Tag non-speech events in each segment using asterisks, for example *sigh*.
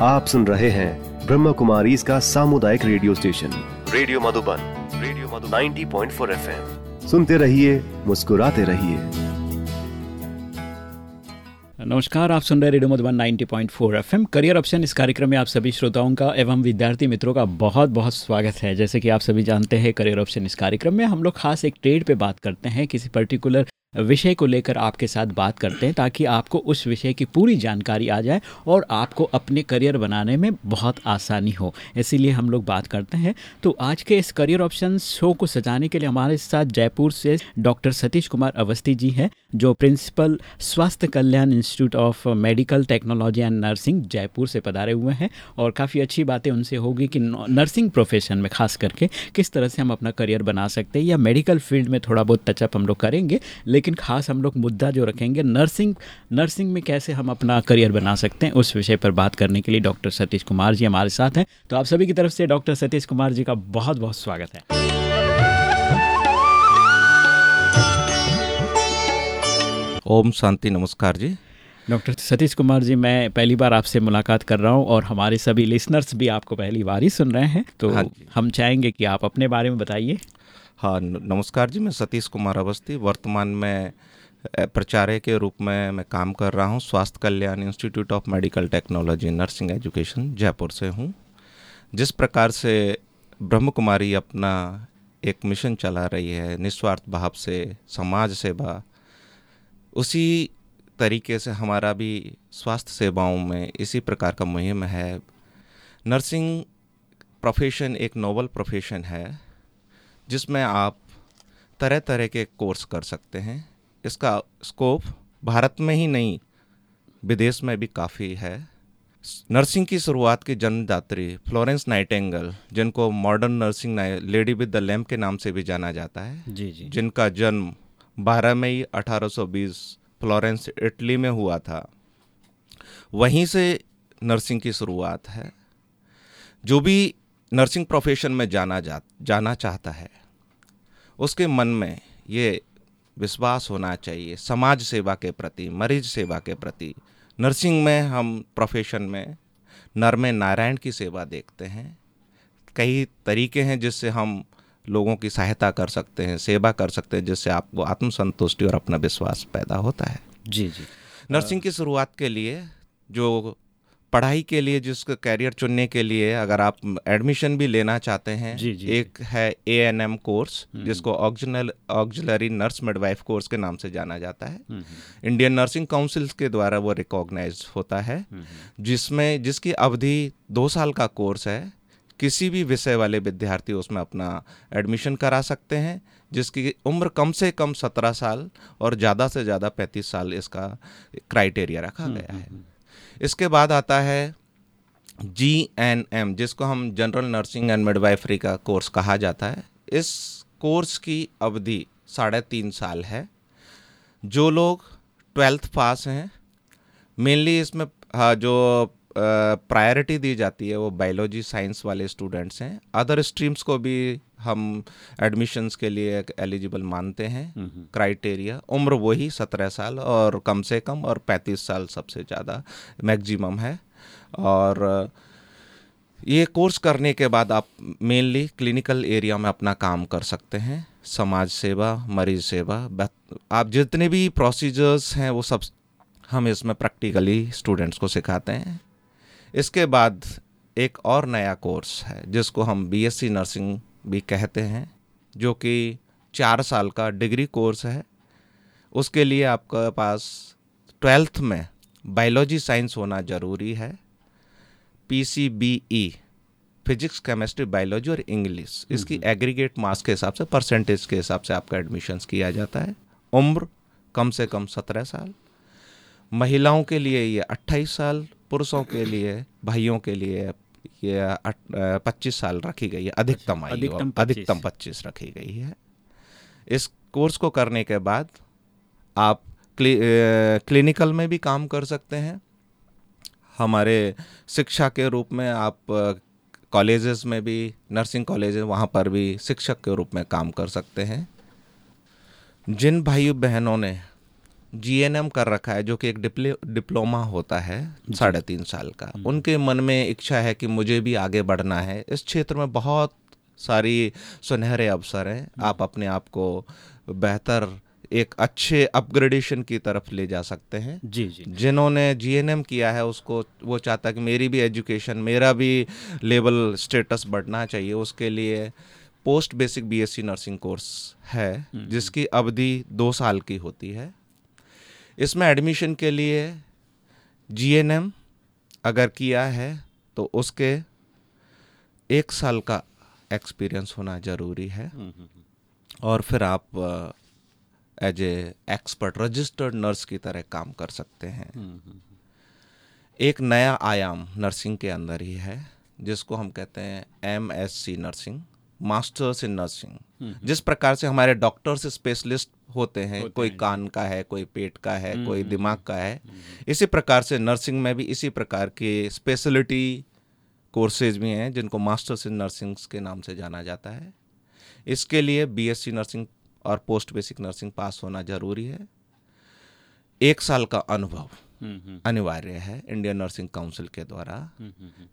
आप सुन रहे हैं ब्रह्म कुमारी इसका सामुदायिक radio station. Radio Madhuban radio Madhu 90.4 FM. सुनते रहिए मुस्कुराते रहिए। नमस्कार आप सुन रहे radio Madhuban 90.4 FM. Career option इस कार्यक्रम में आप सभी श्रोताओं का एवं विद्यार्थी मित्रों का बहुत बहुत स्वागत है। जैसे कि आप सभी जानते हैं करियर ऑप्शन इस कार्यक्रम में हम लोग खास एक ट्रेड पे बात करते हैं। किसी पर्टिकुलर विषय को लेकर आपके साथ बात करते हैं ताकि आपको उस विषय की पूरी जानकारी आ जाए और आपको अपने करियर बनाने में बहुत आसानी हो। इसीलिए हम लोग बात करते हैं। तो आज के इस करियर ऑप्शन शो को सजाने के लिए हमारे साथ जयपुर से डॉक्टर सतीश कुमार अवस्थी जी हैं। जो principal Swasthya Kalyan institute of medical technology and nursing Jaipur से पधारे हुए हैं और काफ़ी अच्छी बातें उनसे होगी कि नर्सिंग प्रोफेशन में खास करके किस तरह से हम अपना करियर बना सकते हैं या मेडिकल फ़ील्ड में थोड़ा बहुत टचअप हम लोग करेंगे, लेकिन खास हम लोग मुद्दा जो रखेंगे, नर्सिंग नर्सिंग में कैसे हम अपना करियर बना सकते हैं, उस विषय पर बात करने के लिए डॉक्टर सतीश कुमार जी हमारे साथ हैं। तो आप सभी की तरफ़ से डॉक्टर सतीश कुमार जी का बहुत बहुत स्वागत है। ओम शांति नमस्कार जी। डॉक्टर सतीश कुमार जी मैं पहली बार आपसे मुलाकात कर रहा हूँ और हमारे सभी लिसनर्स भी आपको पहली बार ही सुन रहे हैं। तो हाँ हम चाहेंगे कि आप अपने बारे में बताइए। हाँ नमस्कार जी मैं सतीश कुमार अवस्थी वर्तमान में प्रचार्य के रूप में मैं काम कर रहा हूँ Swasthya Kalyan institute of medical technology nursing education Jaipur से हूँ। जिस प्रकार से ब्रह्म कुमारी अपना एक मिशन चला रही है निस्वार्थ भाव से समाज सेवा उसी तरीके से हमारा भी स्वास्थ्य सेवाओं में इसी प्रकार का मुहिम है। नर्सिंग प्रोफेशन एक नोबल प्रोफेशन है जिसमें आप तरह तरह के कोर्स कर सकते हैं। इसका स्कोप भारत में ही नहीं विदेश में भी काफ़ी है। नर्सिंग की शुरुआत की जन्मदात्री फ्लोरेंस नाइटेंगल जिनको modern nursing lady with the lamp के नाम से भी जाना जाता है जी जी। जिनका जन्म 12 मई 1820 फ्लोरेंस, इटली में हुआ था। वहीं से नर्सिंग की शुरुआत है। जो भी नर्सिंग प्रोफेशन में जाना जा, जाना चाहता है, उसके मन में ये विश्वास होना चाहिए, समाज सेवा के प्रति, मरीज़ सेवा के प्रति। नर्सिंग में हम प्रोफेशन में नर में नारायण की सेवा देखते हैं। कई तरीके हैं जिससे हम लोगों की सहायता कर सकते हैं सेवा कर सकते हैं जिससे आपको आत्मसंतुष्टि और अपना विश्वास पैदा होता है। जी जी। नर्सिंग की शुरुआत के लिए जो पढ़ाई के लिए जिस कैरियर चुनने के लिए अगर आप एडमिशन भी लेना चाहते हैं जी, जी, एक है ए एन एम कोर्स जिसको auxiliary auxiliary nurse midwife course के नाम से जाना जाता है। इंडियन नर्सिंग काउंसिल के द्वारा वो रिकॉग्नाइज होता है जिसमें जिसकी अवधि दो साल का कोर्स है किसी भी विषय वाले विद्यार्थी उसमें अपना एडमिशन करा सकते हैं जिसकी उम्र कम से कम सत्रह साल और ज़्यादा से ज़्यादा पैंतीस साल इसका क्राइटेरिया रखा गया है। इसके बाद आता है जी एन एम जिसको हम जनरल नर्सिंग एंड मिडवाइफरी का कोर्स कहा जाता है। इस कोर्स की अवधि साढ़े तीन साल है। जो लोग ट्वेल्थ पास हैं मेनली इसमें हाँ, जो प्रायोरिटी दी जाती है वो बायोलॉजी साइंस वाले स्टूडेंट्स हैं। अदर स्ट्रीम्स को भी हम एडमिशन्स के लिए एलिजिबल मानते हैं। क्राइटेरिया उम्र वही सत्रह साल और कम से कम और पैंतीस साल सबसे ज़्यादा मैक्सिमम है। और ये कोर्स करने के बाद आप मेनली क्लिनिकल एरिया में अपना काम कर सकते हैं। समाज सेवा मरीज़ सेवा आप जितने भी प्रोसीजर्स हैं वो सब हम इसमें प्रैक्टिकली स्टूडेंट्स को सिखाते हैं। इसके बाद एक और नया कोर्स है जिसको हम बीएससी नर्सिंग भी कहते हैं जो कि चार साल का डिग्री कोर्स है। उसके लिए आपके पास ट्वेल्थ में बायोलॉजी साइंस होना ज़रूरी है P C B E physics chemistry biology और इंग्लिश। इसकी एग्रीगेट मार्क्स के हिसाब से परसेंटेज के हिसाब से आपका एडमिशन्स किया जाता है। उम्र कम से कम सत्रह साल। महिलाओं के लिए ये अट्ठाईस साल पुरुषों के लिए भाइयों के लिए ये पच्चीस साल रखी गई है अधिकतम आयु अधिकतम पच्चीस रखी गई है। इस कोर्स को करने के बाद आप क्लि, क्लिनिकल में भी काम कर सकते हैं। हमारे शिक्षा के रूप में आप कॉलेजेस में भी नर्सिंग कॉलेज वहाँ पर भी शिक्षक के रूप में काम कर सकते हैं। जिन भाई बहनों ने जीएनएम कर रखा है जो कि एक डिप्लोमा होता है साढ़े तीन साल का। हम्म। उनके मन में इच्छा है कि मुझे भी आगे बढ़ना है। इस क्षेत्र में बहुत सारी सुनहरे अवसर हैं। हम्म। आप अपने आप को बेहतर एक अच्छे अपग्रेडेशन की तरफ़ ले जा सकते हैं। जी जी। जिन्होंने जीएनएम किया है उसको वो चाहता है कि मेरी भी एजुकेशन मेरा भी लेवल स्टेटस बढ़ना चाहिए। उसके लिए post basic BSc nursing course है हम्म। जिसकी अवधि दो साल की होती है। इसमें एडमिशन के लिए जीएनएम अगर किया है तो उसके एक साल का एक्सपीरियंस होना ज़रूरी है। और फिर आप as a expert registered nurse की तरह काम कर सकते हैं एक नया आयाम नर्सिंग के अंदर ही है, जिसको हम कहते हैं M S C nursing masters in nursing जिस प्रकार से हमारे डॉक्टर्स स्पेशलिस्ट होते हैं होते कोई हैं। कान का है कोई पेट का है हम्म, कोई हम्म, दिमाग का है। हम्म, इसी प्रकार से नर्सिंग में भी इसी प्रकार के स्पेशलिटी कोर्सेज भी हैं जिनको मास्टर्स इन नर्सिंग के नाम से जाना जाता है। इसके लिए बीएससी नर्सिंग और पोस्ट बेसिक नर्सिंग पास होना ज़रूरी है। एक साल का अनुभव अनिवार्य है इंडियन नर्सिंग काउंसिल के द्वारा।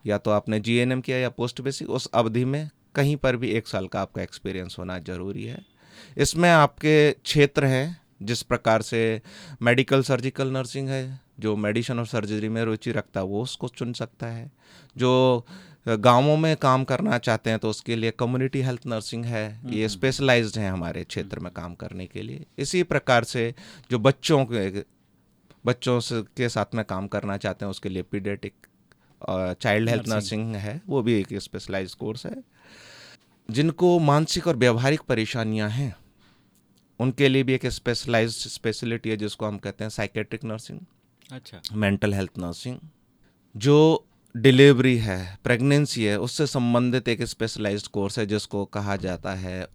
या तो आपने जीएनएम किया या पोस्ट बेसिक उस अवधि में कहीं पर भी एक साल का आपका एक्सपीरियंस होना ज़रूरी है। इसमें आपके क्षेत्र हैं जिस प्रकार से मेडिकल सर्जिकल नर्सिंग है जो मेडिसिन और सर्जरी में रुचि रखता है वो उसको चुन सकता है। जो गाँवों में काम करना चाहते हैं तो उसके लिए कम्युनिटी हेल्थ नर्सिंग है। ये स्पेशलाइज्ड हम्म। है हमारे क्षेत्र में काम करने के लिए। इसी प्रकार से जो बच्चों के बच्चों से के साथ में काम करना चाहते हैं उसके लिए पीडियाटिक चाइल्ड हेल्थ नर्सिंग है। वो भी एक स्पेशलाइज कोर्स है। जिनको मानसिक और व्यवहारिक परेशानियाँ हैं उनके लिए भी एक स्पेशलाइज स्पेशलिटी है जिसको हम कहते हैं साइकेट्रिक नर्सिंग अच्छा। मेंटल हेल्थ नर्सिंग जो डिलीवरी है प्रेगनेंसी है उससे संबंधित एक स्पेशलाइज्ड कोर्स है जिसको कहा जाता है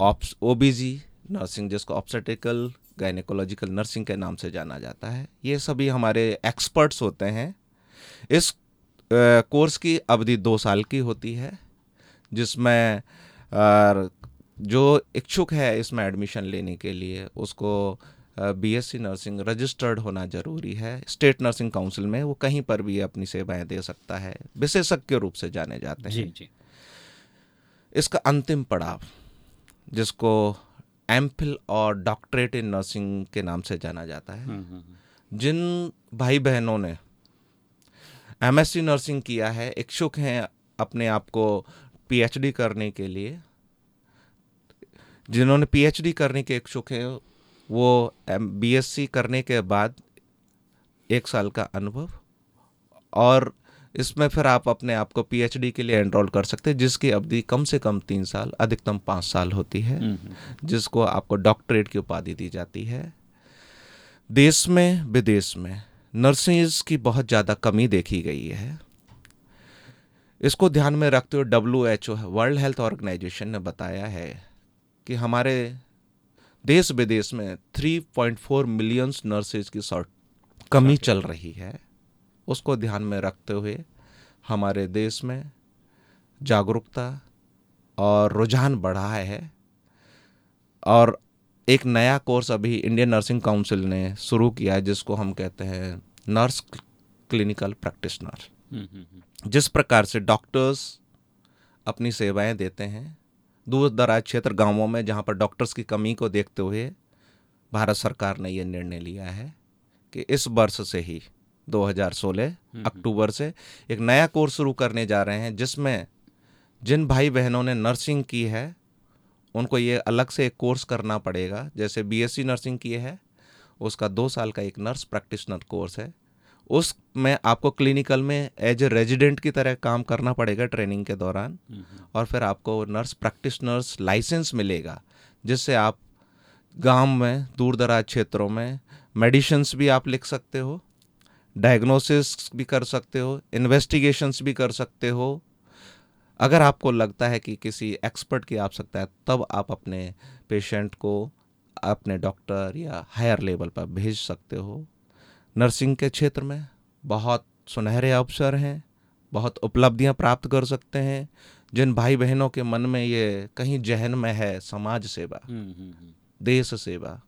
ऑप्स ओबीजी नर्सिंग जिसको ऑप्सेटिकल गायनेकोलॉजिकल नर्सिंग के नाम से जाना जाता है। ये सभी हमारे एक्सपर्ट्स होते हैं। इस कोर्स की अवधि दो साल की होती है। जिसमें जो इच्छुक है इसमें एडमिशन लेने के लिए उसको बीएससी नर्सिंग रजिस्टर्ड होना ज़रूरी है। स्टेट नर्सिंग काउंसिल में वो कहीं पर भी अपनी सेवाएँ दे सकता है। विशेषज्ञ रूप से जाने जाते हैं। जी जी। इसका अंतिम पड़ाव जिसको एमफिल और डॉक्टरेट इन नर्सिंग के नाम से जाना जाता है। हम्म, हम्म, हम्म। जिन भाई बहनों ने एमएससी नर्सिंग किया है इच्छुक हैं अपने आप को पीएचडी करने के लिए जिन्होंने पीएचडी करने के इच्छुक हैं वो बीएससी करने के बाद एक साल का अनुभव और इसमें फिर आप अपने आप को पीएचडी के लिए एनरोल कर सकते हैं जिसकी अवधि कम से कम तीन साल अधिकतम पाँच साल होती है हम्म, हम्म। जिसको आपको डॉक्टरेट की उपाधि दी जाती है देश में विदेश में नर्सिंग की बहुत ज़्यादा कमी देखी गई है इसको ध्यान में रखते हुए W H O world health organisation ने बताया है कि हमारे देश विदेश में 3.4 मिलियंस नर्सेज की शॉर्ट कमी चल रही है। उसको ध्यान में रखते हुए हमारे देश में जागरूकता और रुझान बढ़ा है और एक नया कोर्स अभी इंडियन नर्सिंग काउंसिल ने शुरू किया है जिसको हम कहते हैं नर्स क्लिनिकल प्रैक्टिशनर जिस प्रकार से डॉक्टर्स अपनी सेवाएँ देते हैं दूर दराज क्षेत्र गाँवों में जहाँ पर डॉक्टर्स की कमी को देखते हुए भारत सरकार ने यह निर्णय लिया है कि इस वर्ष से ही 2016 अक्टूबर से एक नया कोर्स शुरू करने जा रहे हैं जिसमें जिन भाई बहनों ने नर्सिंग की है उनको ये अलग से एक कोर्स करना पड़ेगा। जैसे बीएससी नर्सिंग की है उसका दो साल का एक नर्स प्रैक्टिशनर कोर्स है। उसमें आपको क्लिनिकल में एज ए रेजिडेंट की तरह काम करना पड़ेगा ट्रेनिंग के दौरान और फिर आपको नर्स प्रैक्टिशनर्स लाइसेंस मिलेगा जिससे आप गाँव में दूर दराज क्षेत्रों में मेडिसिन्स भी आप लिख सकते हो डायग्नोसिस भी कर सकते हो इन्वेस्टिगेशंस भी कर सकते हो। अगर आपको लगता है कि किसी एक्सपर्ट की आवश्यकता है तब आप अपने पेशेंट को अपने डॉक्टर या हायर लेवल पर भेज सकते हो। नर्सिंग के क्षेत्र में बहुत सुनहरे अवसर हैं बहुत उपलब्धियाँ प्राप्त कर सकते हैं जिन भाई बहनों के मन में ये कहीं जहन में है समाज सेवा हम्म, हम्म, हम्म। देश सेवा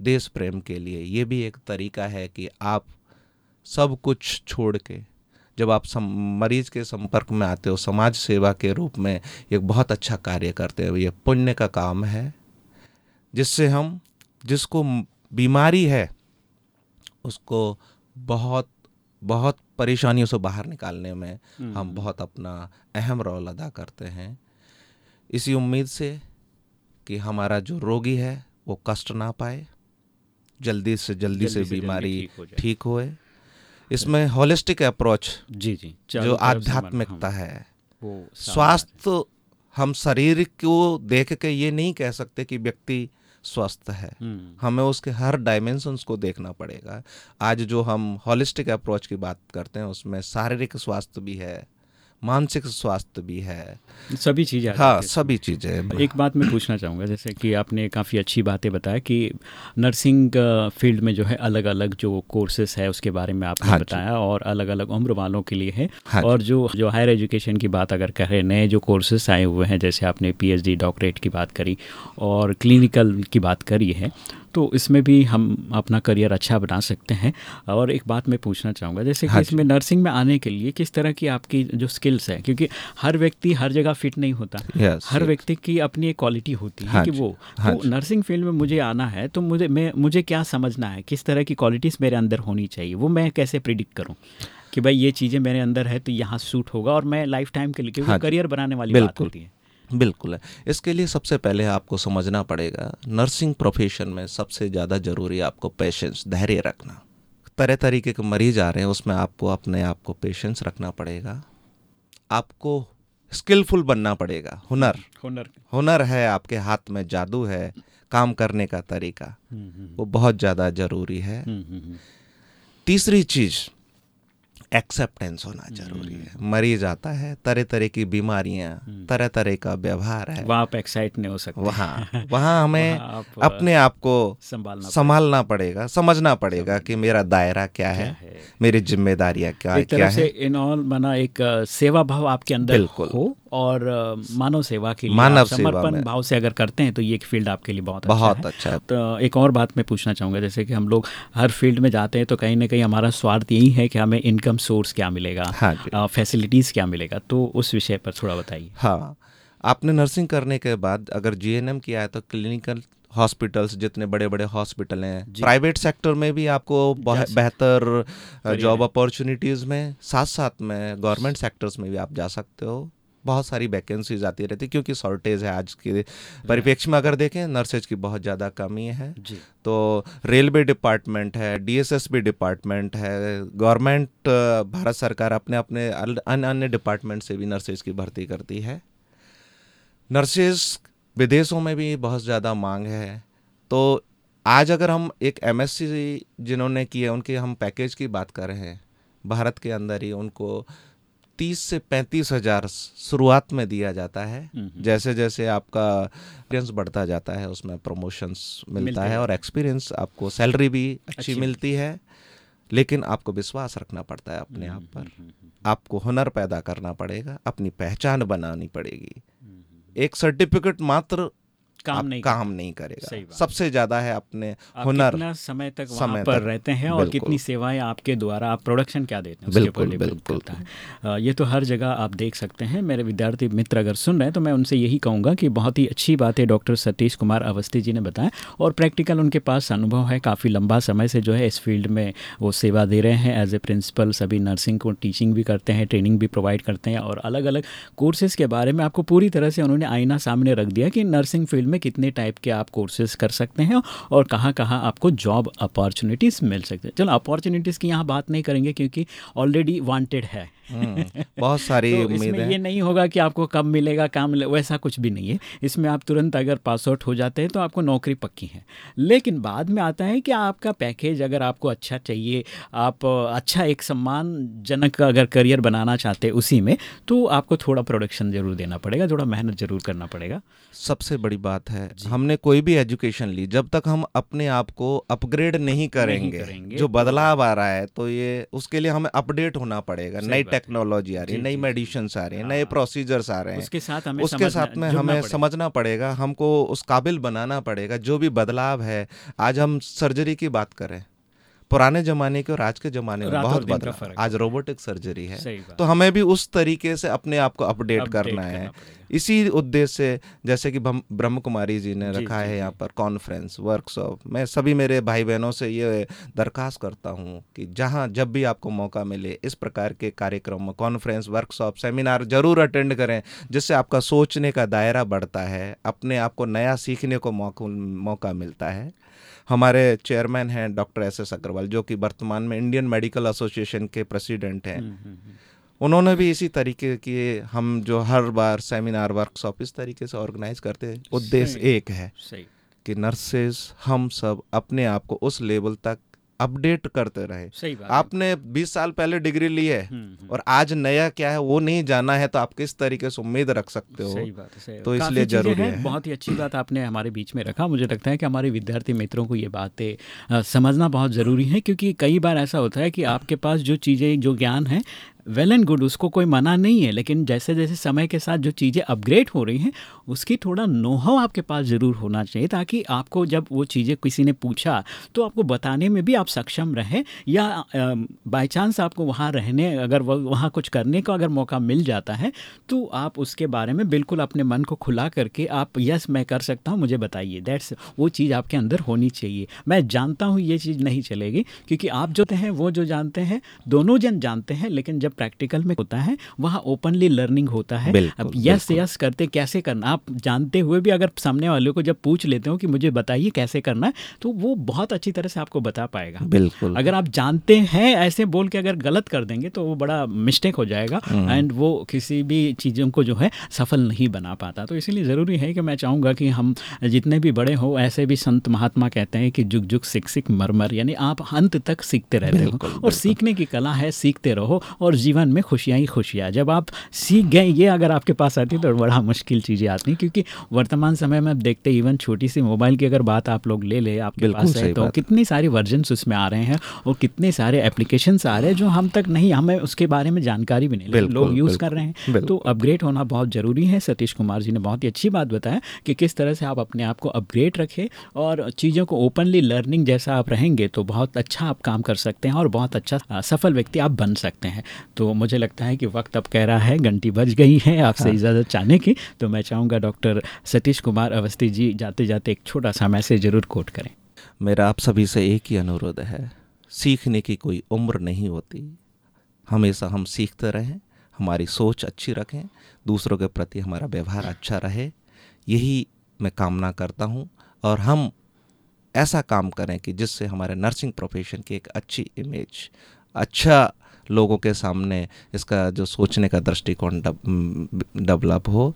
देश प्रेम के लिए ये भी एक तरीका है कि आप सब कुछ छोड़ के जब आप सम, मरीज़ के संपर्क में आते हो समाज सेवा के रूप में एक बहुत अच्छा कार्य करते हो ये पुण्य का काम है जिससे हम जिसको बीमारी है उसको बहुत बहुत परेशानियों से बाहर निकालने में हम हम्म। बहुत अपना अहम रोल अदा करते हैं। इसी उम्मीद से कि हमारा जो रोगी है वो कष्ट ना पाए जल्दी से जल्दी, जल्दी से, से बीमारी ठीक हो इसमें होलिस्टिक अप्रोच जी जी। जो आध्यात्मिकता है। वो स्वास्थ्य हम शरीर को देख के ये नहीं कह सकते कि व्यक्ति स्वस्थ है। हम्म। हमें उसके हर डायमेंशंस को देखना पड़ेगा। आज जो हम हॉलिस्टिक अप्रोच की बात करते हैं उसमें शारीरिक स्वास्थ्य भी है। मानसिक स्वास्थ्य भी है। सभी चीज़ें हाँ सभी चीज़ें एक बात मैं पूछना चाहूँगा जैसे कि आपने काफ़ी अच्छी बातें बताया कि नर्सिंग फ़ील्ड में जो है अलग अलग जो कोर्सेस है उसके बारे में आपने हाँ बताया और अलग अलग उम्र वालों के लिए है। हाँ और जो जो हायर एजुकेशन की बात अगर करें नए जो कोर्सेस आए हुए हैं जैसे आपने पी डॉक्टरेट की बात करी और क्लिनिकल की बात करी है तो इसमें भी हम अपना करियर अच्छा बना सकते हैं। और एक बात मैं पूछना चाहूँगा जैसे कि हाँ इसमें नर्सिंग में आने के लिए किस तरह की आपकी जो स्किल्स है क्योंकि हर व्यक्ति हर जगह फिट नहीं होता। Yes, हर yes. व्यक्ति की अपनी एक क्वालिटी होती है हाँ कि वो हाँ तो नर्सिंग फ़ील्ड में मुझे आना है तो मुझे मैं मुझे क्या समझना है किस तरह की क्वालिटीज़ मेरे अंदर होनी चाहिए वो मैं कैसे प्रिडिक्ट करूँ कि भाई ये चीज़ें मेरे अंदर है तो यहाँ सूट होगा और मैं लाइफ टाइम के लिए क्योंकि करियर बनाने वाली बात होती है। बिल्कुल है। इसके लिए सबसे पहले आपको समझना पड़ेगा नर्सिंग प्रोफेशन में सबसे ज़्यादा ज़रूरी आपको पेशेंस धैर्य रखना। तरह तरीके के मरीज़ आ रहे हैं उसमें आपको अपने आप को पेशेंस रखना पड़ेगा। आपको स्किलफुल बनना पड़ेगा हुनर। हुनर। हुनर है आपके हाथ में जादू है काम करने का तरीका। हम्म, हम्म, हम्म। वो बहुत ज़्यादा ज़रूरी है। तीसरी चीज़ एक्सेप्टेंस होना ज़रूरी है हम्म। मरीज़ आता है तरह तरह की बीमारियाँ हम्म। तरह तरह का व्यवहार है वहाँ आप एक्साइट नहीं हो सकते वहाँ वहाँ हमें *laughs* वहाँ आप अपने आप को संभालना संभालना पड़ेगा समझना पड़ेगा कि मेरा दायरा क्या, है, है? मेरी जिम्मेदारियाँ क्या क्या है इन ऑल मना एक सेवा भाव आपके अंदर बिल्कुल हो और मानव सेवा के लिए मानव समर्पण भाव से अगर करते हैं तो ये एक फ़ील्ड आपके लिए बहुत बहुत अच्छा है, अच्छा है। तो एक और बात मैं पूछना चाहूँगा जैसे कि हम लोग हर फ़ील्ड में जाते हैं तो कहीं ना कहीं हमारा स्वार्थ यही है कि हमें इनकम सोर्स क्या मिलेगा? हाँ फैसिलिटीज़ क्या मिलेगा? तो उस विषय पर थोड़ा बताइए। हाँ। आपने नर्सिंग करने के बाद अगर जीएनएम किया है तो क्लिनिकल हॉस्पिटल्स जितने बड़े बड़े हॉस्पिटल हैं प्राइवेट सेक्टर में भी आपको बेहतर जॉब अपॉर्चुनिटीज़ में साथ साथ में गवर्नमेंट सेक्टर्स में भी आप जा सकते हो। बहुत सारी वैकेंसीज आती रहती क्योंकि शॉर्टेज है आज के परिप्रेक्ष्य में अगर देखें नर्सेज की बहुत ज़्यादा कमी है। जी। तो रेलवे डिपार्टमेंट है डीएसएसबी डिपार्टमेंट है गवर्नमेंट भारत सरकार अपने अपने अन्य अन्य डिपार्टमेंट से भी नर्सेज की भर्ती करती है। नर्सेज विदेशों में भी बहुत ज़्यादा मांग है। तो आज अगर हम एक एमएससी जिन्होंने की है उनके हम पैकेज की बात कर रहे हैं भारत के अंदर ही उनको तीस से पैंतीस हज़ार शुरुआत में दिया जाता है। हम्म, हम्म। जैसे जैसे आपका एक्सपीरियंस बढ़ता जाता है उसमें प्रमोशंस मिलता है और एक्सपीरियंस आपको सैलरी भी अच्छी, अच्छी। मिलती है लेकिन आपको विश्वास रखना पड़ता है अपने हम्म, आप पर आपको हुनर पैदा करना पड़ेगा अपनी पहचान बनानी पड़ेगी। एक सर्टिफिकेट मात्र काम नहीं काम नहीं करेगा। सबसे ज़्यादा है अपने हुनर कितना समय तक समय पर रहते हैं और कितनी सेवाएँ आपके द्वारा आप प्रोडक्शन क्या देते हैं बिल्कुल बिल्कुल। है। ये तो हर जगह आप देख सकते हैं। मेरे विद्यार्थी मित्र अगर सुन रहे हैं तो मैं उनसे यही कहूँगा कि बहुत ही अच्छी बात है डॉक्टर सतीश कुमार अवस्थी जी ने बताया। और प्रैक्टिकल उनके पास अनुभव है काफ़ी लंबा समय से जो है इस फ़ील्ड में वो सेवा दे रहे हैं। एज ए प्रिंसिपल सभी नर्सिंग को टीचिंग भी करते हैं ट्रेनिंग भी प्रोवाइड करते हैं और अलग अलग कोर्सेज के बारे में आपको पूरी तरह से उन्होंने आईना सामने रख दिया कि नर्सिंग फ़ील्ड में में कितने टाइप के आप कोर्सेज कर सकते हैं और कहाँ कहाँ आपको जॉब अपॉर्चुनिटीज़ मिल सकते हैं। चलो अपॉर्चुनिटीज़ की यहाँ बात नहीं करेंगे क्योंकि ऑलरेडी वांटेड है। बहुत सारी तो इसमें ये नहीं होगा कि आपको कब मिलेगा काम मिले वैसा कुछ भी नहीं है। इसमें आप तुरंत अगर पास आउट हो जाते हैं तो आपको नौकरी पक्की है। लेकिन बाद में आता है कि आपका पैकेज अगर आपको अच्छा चाहिए आप अच्छा एक सम्मानजनक अगर करियर बनाना चाहते हैं उसी में तो आपको थोड़ा प्रोडक्शन ज़रूर देना पड़ेगा थोड़ा मेहनत ज़रूर करना पड़ेगा। सबसे बड़ी बात है हमने कोई भी एजुकेशन ली जब तक हम अपने आप को अपग्रेड नहीं करेंगे, नहीं करेंगे जो बदलाव आ रहा है तो ये उसके लिए हमें अपडेट होना पड़ेगा नई टेक्नोलॉजी आ रही है नई मेडिसिन आ रही है नए प्रोसीजर्स आ रहे हैं। उसके साथ हमें उसके साथ में हमें समझना पड़ेगा हमको उस काबिल बनाना पड़ेगा जो भी बदलाव है आज हम सर्जरी की बात करें पुराने जमाने के और आज के जमाने में बहुत बदल आज रोबोटिक सर्जरी है। तो हमें भी उस तरीके से अपने आप को अपडेट करना है। इसी उद्देश्य से जैसे कि ब्रह्म कुमारी जी ने रखा है यहाँ पर कॉन्फ्रेंस वर्कशॉप मैं सभी मेरे भाई बहनों से ये दरखास्त करता हूँ कि जहाँ जब भी आपको मौका मिले इस प्रकार के कार्यक्रम में कॉन्फ्रेंस वर्कशॉप सेमिनार ज़रूर अटेंड करें जिससे आपका सोचने का दायरा बढ़ता है अपने आप को नया सीखने को मौका मिलता है। हमारे चेयरमैन हैं डॉक्टर एस एस अग्रवाल जो कि वर्तमान में इंडियन मेडिकल एसोसिएशन के प्रेसिडेंट हैं। हम्म, हम्म, हम्म। उन्होंने भी इसी तरीके की हम जो हर बार सेमिनार वर्कशॉप इस तरीके से ऑर्गेनाइज करते हैं। उद्देश्य एक है सही। कि नर्सेज हम सब अपने आप को उस लेवल तक अपडेट करते रहे। सही बात आपने 20 साल पहले डिग्री ली है हम्म, हम्म। और आज नया क्या है वो नहीं जाना है तो आप किस तरीके से उम्मीद रख सकते हो? सही बात है तो इसलिए ज़रूरी है।, है। बहुत ही अच्छी बात आपने हमारे बीच में रखा। मुझे लगता है कि हमारे विद्यार्थी मित्रों को ये बातें समझना बहुत ज़रूरी है क्योंकि कई बार ऐसा होता है कि आपके पास जो चीज़ें जो ज्ञान है वेल एंड गुड उसको कोई मना नहीं है, लेकिन जैसे जैसे समय के साथ जो चीज़ें अपग्रेड हो रही हैं, उसकी थोड़ा नोहाव आपके पास ज़रूर होना चाहिए, ताकि आपको जब वो चीज़ें किसी ने पूछा तो आपको बताने में भी आप सक्षम रहें, या बाई चांस आपको वहाँ रहने, अगर वहाँ कुछ करने का अगर मौका मिल जाता है तो आप उसके बारे में बिल्कुल अपने मन को खुला करके आप, यस, मैं कर सकता हूँ, मुझे बताइए। दैट्स वो चीज़ आपके अंदर होनी चाहिए। मैं जानता हूँ ये चीज़ नहीं चलेगी, क्योंकि आप जो हैं, वो जो जानते हैं, दोनों जन जानते हैं, लेकिन जब प्रैक्टिकल में होता है वहाँ ओपनली लर्निंग होता है। अब यस यस करते कैसे करना आप जानते हुए भी अगर सामने वाले को जब पूछ लेते हो कि मुझे बताइए कैसे करना है तो वो बहुत अच्छी तरह से आपको बता पाएगा। बिल्कुल। अगर आप जानते हैं ऐसे बोल के अगर गलत कर देंगे तो वो बड़ा मिस्टेक हो जाएगा एंड हम्म। वो किसी भी चीज़ों को जो है सफल नहीं बना पाता। तो इसीलिए ज़रूरी है कि मैं चाहूँगा कि हम जितने भी बड़े हो ऐसे भी संत महात्मा कहते हैं कि जुग जुग सिख सिख मरमर यानी आप अंत तक सीखते रहते हो और सीखने की कला है सीखते रहो और जीवन में खुशियाँ ही खुशियाँ। जब आप सीख गए ये अगर आपके पास आती तो बड़ा मुश्किल चीज़ें आती हैं क्योंकि वर्तमान समय में आप देखते इवन छोटी सी मोबाइल की अगर बात आप लोग ले ले आपके पास है तो कितनी सारी वर्जन उसमें आ रहे हैं और कितने सारे एप्लीकेशन आ रहे हैं जो हम तक नहीं हमें उसके बारे में जानकारी भी नहीं लोग यूज़ कर रहे हैं। तो अपग्रेड होना बहुत ज़रूरी है। सतीश कुमार जी ने बहुत ही अच्छी बात बताया कि किस तरह से आप अपने आप को अपग्रेड रखें और चीज़ों को ओपनली लर्निंग जैसा आप रहेंगे तो बहुत अच्छा आप काम कर सकते हैं और बहुत अच्छा सफल व्यक्ति आप बन सकते हैं। तो मुझे लगता है कि वक्त अब कह रहा है घंटी बज गई है आपसे हाँ। इजाज़त चाहने की। तो मैं चाहूँगा डॉक्टर सतीश कुमार अवस्थी जी जाते जाते एक छोटा सा मैसेज ज़रूर कोट करें। मेरा आप सभी से एक ही अनुरोध है सीखने की कोई उम्र नहीं होती। हमेशा हम सीखते रहें हमारी सोच अच्छी रखें दूसरों के प्रति हमारा व्यवहार अच्छा रहे। यही मैं कामना करता हूँ और हम ऐसा काम करें कि जिससे हमारे नर्सिंग प्रोफेशन की एक अच्छी इमेज अच्छा लोगों के सामने इसका जो सोचने का दृष्टिकोण डेवलप हो।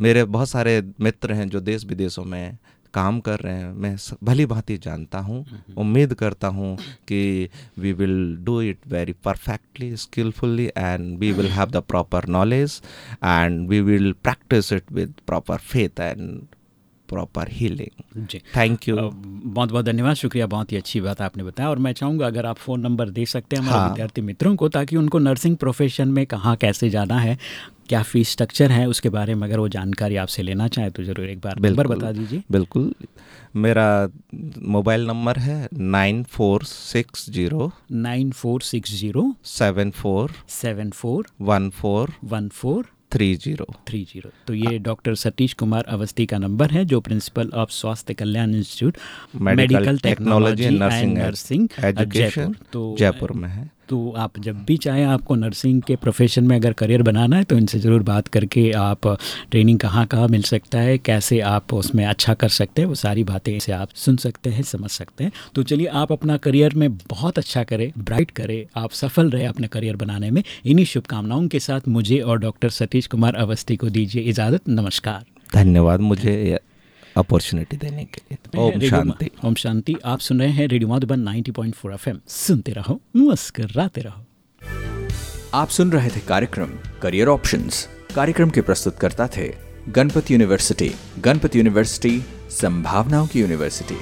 मेरे बहुत सारे मित्र हैं जो देश विदेशों में काम कर रहे हैं। मैं भली भांति जानता हूँ उम्मीद करता हूँ कि we will do it very perfectly skilfully and we will have the proper knowledge and we will practise it with proper faith and proper healing ji. Thank you बहुत बहुत धन्यवाद। शुक्रिया बहुत ही अच्छी बात आपने बताया। और मैं चाहूँगा अगर आप फ़ोन नंबर दे सकते हैं हमारे हाँ। विद्यार्थी मित्रों को ताकि उनको नर्सिंग प्रोफेशन में कहाँ कैसे जाना है क्या फ़ीस स्ट्रक्चर है उसके बारे में अगर वो जानकारी आपसे लेना चाहे तो ज़रूर एक बार नंबर बता दीजिए। बिल्कुल। मेरा मोबाइल नंबर है nine four six zero nine four six zero seven four seven four one four one four three zero. Three zero. तो ये डॉक्टर सतीश कुमार अवस्थी का नंबर है जो principal of Swasthya Kalyan institute medical technology nursing education तो जयपुर में है। तो आप जब भी चाहें आपको नर्सिंग के प्रोफेशन में अगर करियर बनाना है तो इनसे ज़रूर बात करके आप ट्रेनिंग कहाँ कहाँ मिल सकता है, कैसे आप उसमें अच्छा कर सकते हैं, वो सारी बातें इसे आप सुन सकते हैं, समझ सकते हैं। तो चलिए, आप अपना करियर में बहुत अच्छा करें ब्राइट करें, आप सफल रहे अपने करियर बनाने में। इन्हीं शुभकामनाओं के साथ मुझे और डॉक्टर सतीश कुमार अवस्थी को दीजिए इजाज़त, नमस्कार। धन्यवाद, मुझे अपॉर्चुनिटी देने के लिए। ओम शांति। ओम शांति आप सुन रहे हैं रेडियो मधुबन 90.4 एफएम। सुनते रहो मुस्कराते रहो। आप सुन रहे थे कार्यक्रम करियर ऑप्शंस कार्यक्रम के प्रस्तुतकर्ता थे गणपति यूनिवर्सिटी गणपति यूनिवर्सिटी संभावनाओं की यूनिवर्सिटी।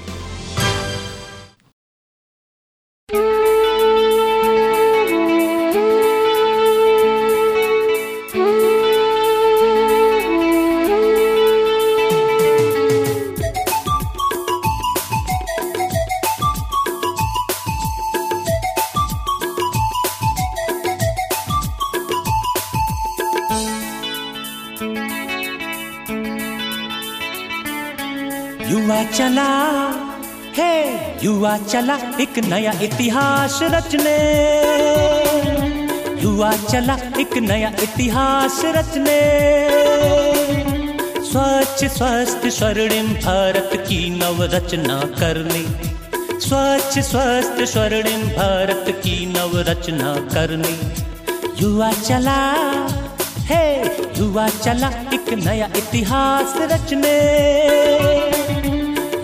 चला एक नया इतिहास रचने। युवा चला एक नया इतिहास रचने। स्वच्छ, स्वस्थ, स्वर्णिम भारत की नव रचना करने। स्वच्छ, स्वस्थ, स्वर्णिम भारत की नव रचना करने। युवा चला, है, युवा चला एक नया इतिहास रचने।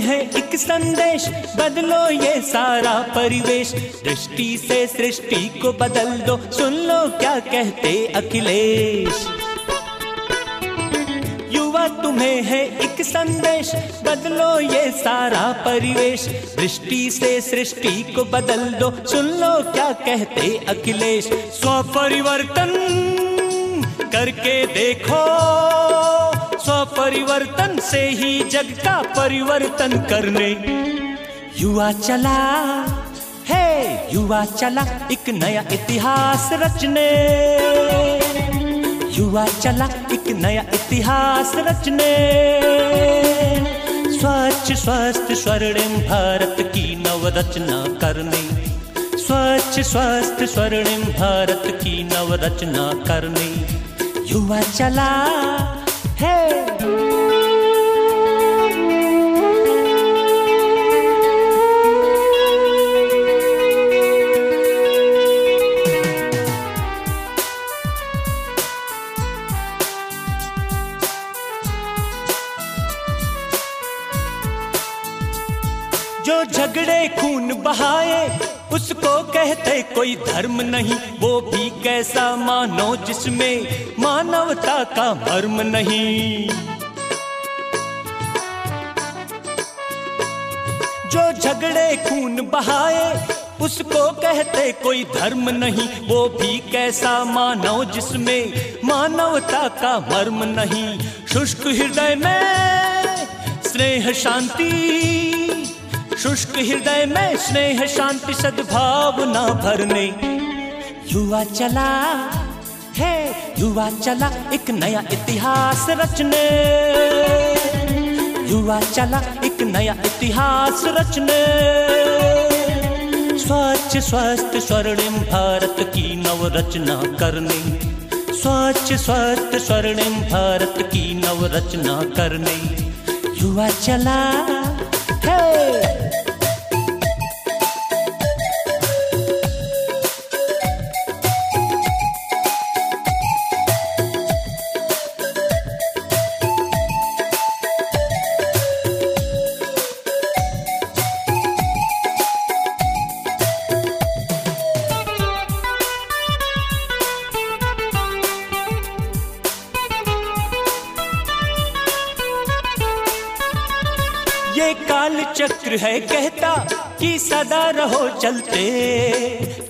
है एक संदेश। बदलो ये सारा परिवेश। दृष्टि से सृष्टि को बदल दो। सुन लो क्या कहते अखिलेश। युवा तुम्हें है एक संदेश। बदलो ये सारा परिवेश। दृष्टि से सृष्टि को बदल दो। सुन लो क्या कहते अखिलेश। स्व परिवर्तन करके देखो। परिवर्तन से ही जग का परिवर्तन करने। युवा चला, है युवा चला, एक नया इतिहास रचने। युवा चला, एक नया इतिहास रचने। स्वच्छ, स्वस्थ, स्वर्णिम भारत की नव रचना करने। स्वच्छ, स्वस्थ, स्वर्णिम भारत की नव रचना करने। युवा चला, है बहाए उसको कहते कोई धर्म नहीं, वो भी कैसा मानो जिसमें मानवता का मर्म नहीं। जो झगड़े खून बहाए, उसको कहते कोई धर्म नहीं, वो भी कैसा मानव जिसमें मानवता का मर्म नहीं। शुष्क हृदय में स्नेह शांति। शुष्क हृदय में स्नेह, शांति, सद्भावना भरने। युवा चला, है, युवा चला एक नया इतिहास रचने। युवा चला एक नया इतिहास रचने। स्वच्छ, स्वस्थ, स्वर्णिम भारत की नव रचना करने। स्वच्छ, स्वस्थ, स्वर्णिम भारत की नव रचना करने। युवा चला है है कहता कि सदा रहो चलते,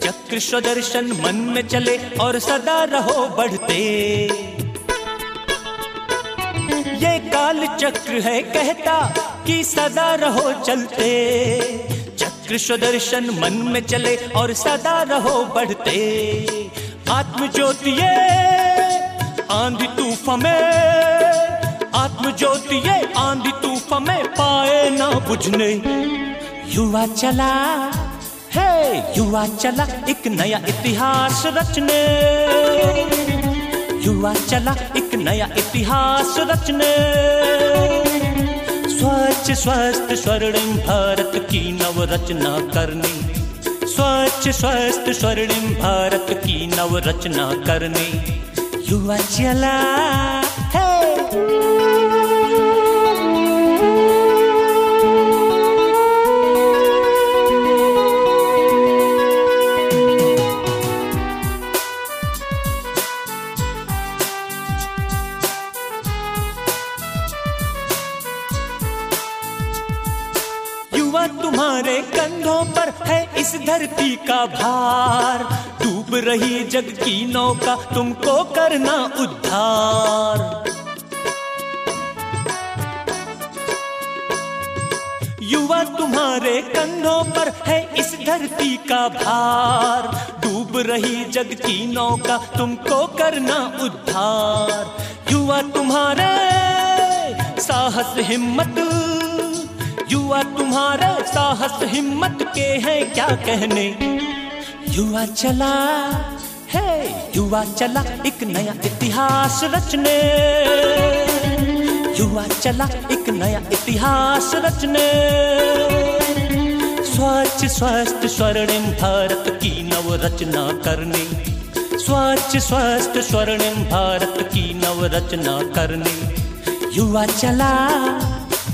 चक्र स्वदर्शन मन में चले और सदा रहो बढ़ते। ये काल चक्र है कहता कि सदा रहो चलते, चक्र स्वदर्शन मन में चले और सदा रहो बढ़ते। आत्म ज्योति आंधी तूफ़ान में आत्म ज्योति आंधी तूफ़ान में पाए ना बुझने। युवा चला है युवा चला, एक नया इतिहास रचने। युवा चला, एक नया इतिहास रचने। स्वच्छ, स्वस्थ, स्वर्णिम भारत की नव रचना करनी। स्वच्छ, स्वस्थ, स्वर्णिम भारत की नव रचना करनी। युवा चला इस धरती का भार। डूब रही जग की नौका तुमको करना उद्धार। युवा तुम्हारे कंधों पर है इस धरती का भार। डूब रही जग की नौका तुमको करना उद्धार। युवा तुम्हारे साहस, हिम्मत युवा तुम्हारे साहस हिम्मत के हैं क्या कहने? युवा चला, है, युवा चला एक नया इतिहास रचने। युवा चला एक नया इतिहास रचने। स्वच्छ, स्वस्थ, स्वर्णिम भारत की नव रचना करने। स्वच्छ, स्वस्थ, स्वर्णिम भारत की नव रचना करने। युवा चला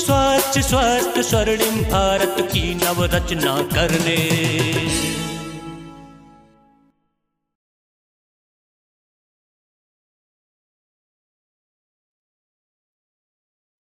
स्वच्छ स्वस्थ स्वर्णिम भारत की नव रचना करने।